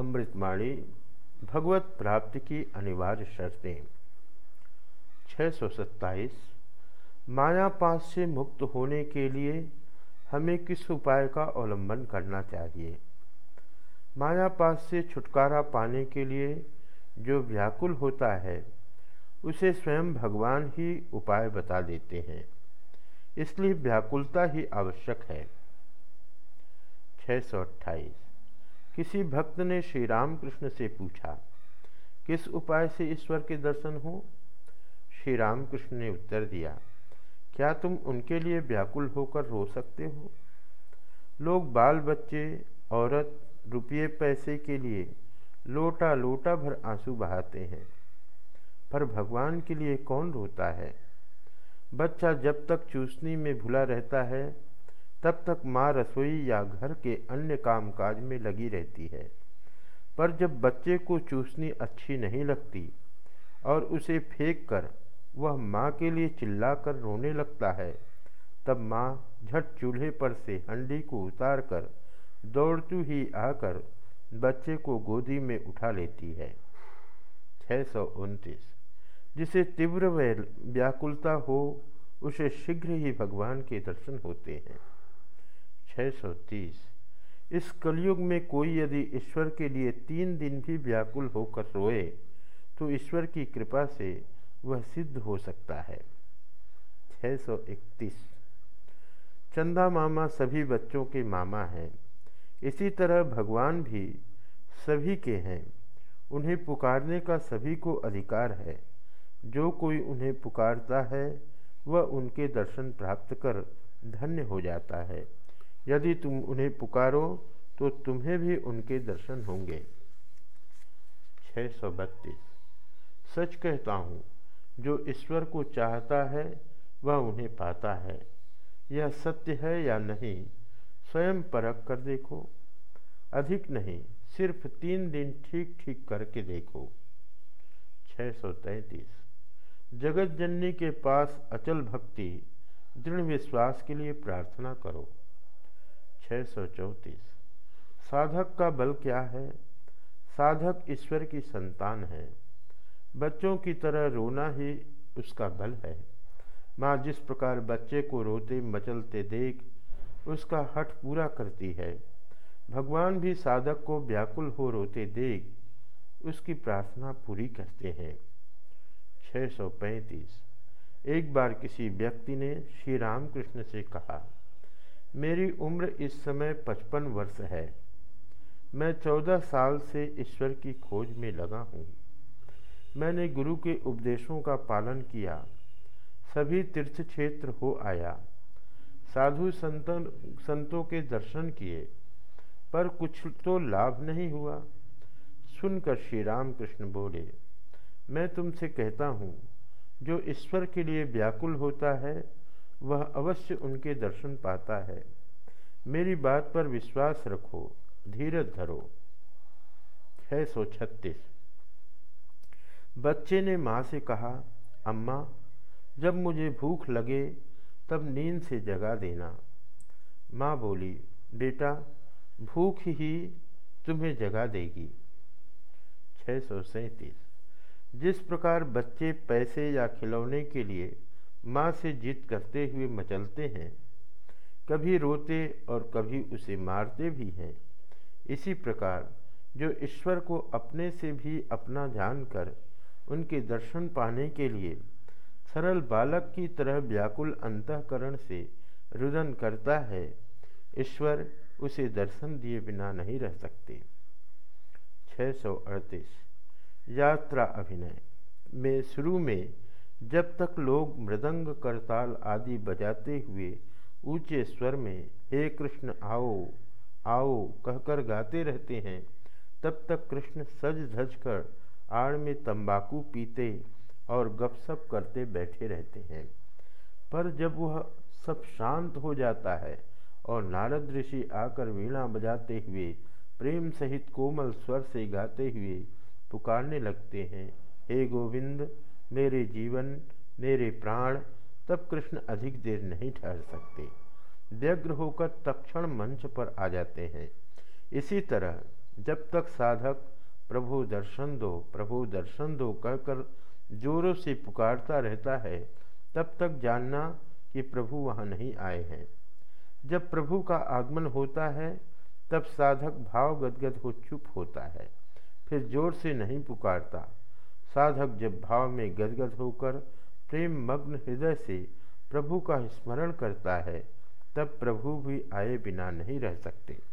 अमृतमाणी भगवत प्राप्ति की अनिवार्य शर्तें। छः सौ सत्ताईस मायापास से मुक्त होने के लिए हमें किस उपाय का अवलंबन करना चाहिए? मायापास से छुटकारा पाने के लिए जो व्याकुल होता है, उसे स्वयं भगवान ही उपाय बता देते हैं। इसलिए व्याकुलता ही आवश्यक है। छः सौ अट्ठाईस किसी भक्त ने श्री रामकृष्ण से पूछा, किस उपाय से ईश्वर के दर्शन हो? श्री रामकृष्ण ने उत्तर दिया, क्या तुम उनके लिए व्याकुल होकर रो सकते हो? लोग बाल बच्चे औरत, रुपये पैसे के लिए लोटा लोटा भर आँसू बहाते हैं, पर भगवान के लिए कौन रोता है? बच्चा जब तक चूसनी में भुला रहता है तब तक माँ रसोई या घर के अन्य कामकाज में लगी रहती है। पर जब बच्चे को चूसनी अच्छी नहीं लगती और उसे फेंक कर वह माँ के लिए चिल्लाकर रोने लगता है, तब माँ झट चूल्हे पर से हंडी को उतार कर दौड़ती ही आकर बच्चे को गोदी में उठा लेती है। छः सौ उनतीस। जिसे तीव्र व्याकुलता हो, उसे शीघ्र ही भगवान के दर्शन होते हैं। 630 इस कलयुग में कोई यदि ईश्वर के लिए तीन दिन भी व्याकुल होकर रोए तो ईश्वर की कृपा से वह सिद्ध हो सकता है। 631 चंदा मामा सभी बच्चों के मामा हैं। इसी तरह भगवान भी सभी के हैं। उन्हें पुकारने का सभी को अधिकार है। जो कोई उन्हें पुकारता है, वह उनके दर्शन प्राप्त कर धन्य हो जाता है। यदि तुम उन्हें पुकारो तो तुम्हें भी उनके दर्शन होंगे। छः सौ बत्तीस। सच कहता हूँ, जो ईश्वर को चाहता है, वह उन्हें पाता है। यह सत्य है या नहीं, स्वयं परख कर देखो। अधिक नहीं, सिर्फ़ तीन दिन ठीक ठीक करके देखो। छः सौ तैंतीस। जगत जननी के पास अचल भक्ति, दृढ़ विश्वास के लिए प्रार्थना करो। छः सौ चौंतीस। साधक का बल क्या है? साधक ईश्वर की संतान है। बच्चों की तरह रोना ही उसका बल है। माँ जिस प्रकार बच्चे को रोते मचलते देख, उसका हट पूरा करती है। भगवान भी साधक को व्याकुल हो रोते देख, उसकी प्रार्थना पूरी करते हैं। 635 एक बार किसी व्यक्ति ने श्री रामकृष्ण से कहा मेरी उम्र इस समय पचपन वर्ष है। मैं चौदह साल से ईश्वर की खोज में लगा हूँ। मैंने गुरु के उपदेशों का पालन किया। सभी तीर्थ क्षेत्र हो आया। साधु संतन, संतों के दर्शन किए, पर कुछ तो लाभ नहीं हुआ। सुनकर श्री राम कृष्ण बोले, मैं तुमसे कहता हूँ, जो ईश्वर के लिए व्याकुल होता है वह अवश्य उनके दर्शन पाता है। मेरी बात पर विश्वास रखो, धीरज धरो। छः सौ छत्तीस। बच्चे ने माँ से कहा, अम्मा, जब मुझे भूख लगे, तब नींद से जगा देना। माँ बोली, बेटा, भूख ही तुम्हें जगा देगी। छः सौ सैंतीस। जिस प्रकार बच्चे पैसे या खिलौने के लिए माँ से जिद करते हुए मचलते हैं। कभी रोते और कभी उसे मारते भी हैं। इसी प्रकार, जो ईश्वर को अपने से भी अपना जानकर उनके दर्शन पाने के लिए सरल बालक की तरह व्याकुल अंतकरण से रुदन करता है, ईश्वर उसे दर्शन दिए बिना नहीं रह सकते। छः सौ अड़तीस। यात्रा अभिनय। में शुरू में जब तक लोग मृदंग करताल आदि बजाते हुए ऊँचे स्वर में, हे कृष्ण, आओ आओ कहकर गाते रहते हैं, तब तक कृष्ण सज धज कर आड़ में तंबाकू पीते और गपशप करते बैठे रहते हैं। पर जब वह सब शांत हो जाता है और नारद ऋषि आकर वीणा बजाते हुए प्रेम सहित कोमल स्वर से गाते हुए पुकारने लगते हैं, हे गोविंद मेरे जीवन, मेरे प्राण, तब कृष्ण अधिक देर नहीं ठहर सकते। व्यग्र होकर तक्षण मंच पर आ जाते हैं। इसी तरह जब तक साधक, प्रभु दर्शन दो, प्रभु दर्शन दो कहकर जोरों से पुकारता रहता है, तब तक जानना कि प्रभु वहाँ नहीं आए हैं। जब प्रभु का आगमन होता है, तब साधक भाव गदगद हो चुप होता है, फिर ज़ोर से नहीं पुकारता। साधक जब भाव में गदगद होकर प्रेम मग्न हृदय से प्रभु का स्मरण करता है, तब प्रभु भी आए बिना नहीं रह सकते।